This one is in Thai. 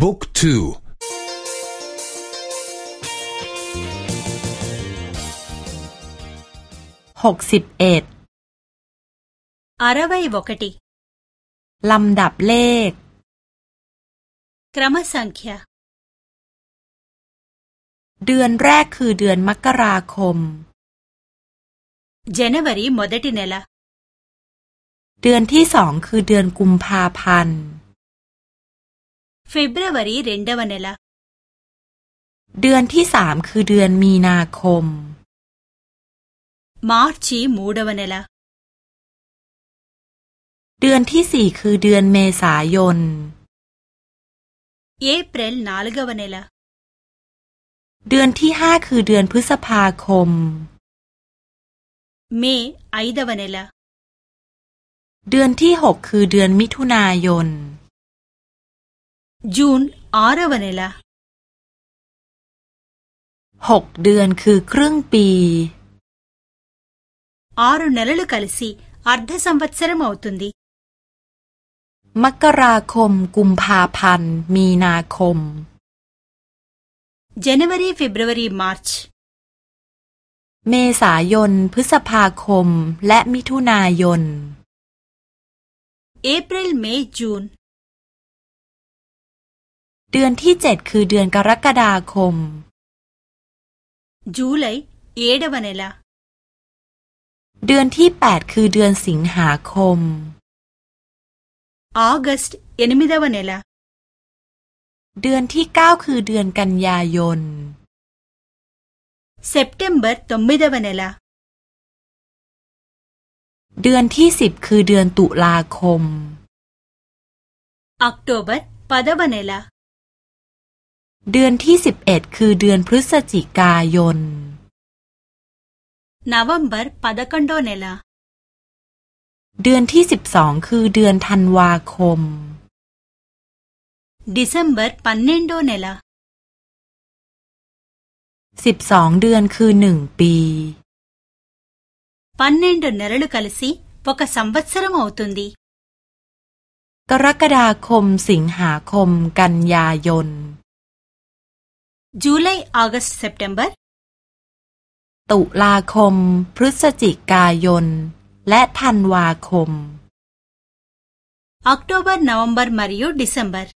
บุ๊กทูหกสิบเอ็ดอารวัยวกติลำดับเลขกรมสังขยาเดือนแรกคือเดือนมกราคม January มดติเนลาเดือนที่สองคือเดือนกุมภาพันธ์ February เรนดวันเนลาเดือนที่สามคือเดือนมีนาคม March มูดวันเนลาเดือนที่สี่คือเดือนเมษายน April นาลกวันเนลาเดือนที่ห้าคือเดือนพฤษภาคมమే ఐదవ నెలเดือนที่หกคือเดือนมิถุนายน జూన్ ఆరవ నెలหกเดือนคือครึ่งปีఆరు నెలలు కలిసి అర్ధ సంవత్సరమవుతుందిมกราคม กุมภาพันธ์ มีนาคม January February March เมษายน พฤษภาคม และมิถุนายน April May June เดือนที่เจ็ดคือเดือนกรกฎาคม July เอดวันเนลาเดือนที่แปดคือเดือนสิงหาคม August เอนิมิดวันเนลาเดือนที่เก้าคือเดือนกันยายน September ตมิดวันเนลาเดือนที่สิบคือเดือนตุลาคม October ปดวัน เนลาเดือนที่สิบเอ็ดคือเดือนพฤศจิกายน November ปดกันโดเนลาเดือนที่สิบสองคือเดือนธันวาคม డిసెంబర్ పన్నెండో నెల สิบสองเดือนคือหนึ่งปี పన్నెండు నెలలు కలిసి ఒక సంవత్సరం అవుతుంది กรกฎาคมสิงหาคมกันยายน July August September ตุลาคม พฤศจิกายน และธันวาคม October November మరియు డిసెంబర్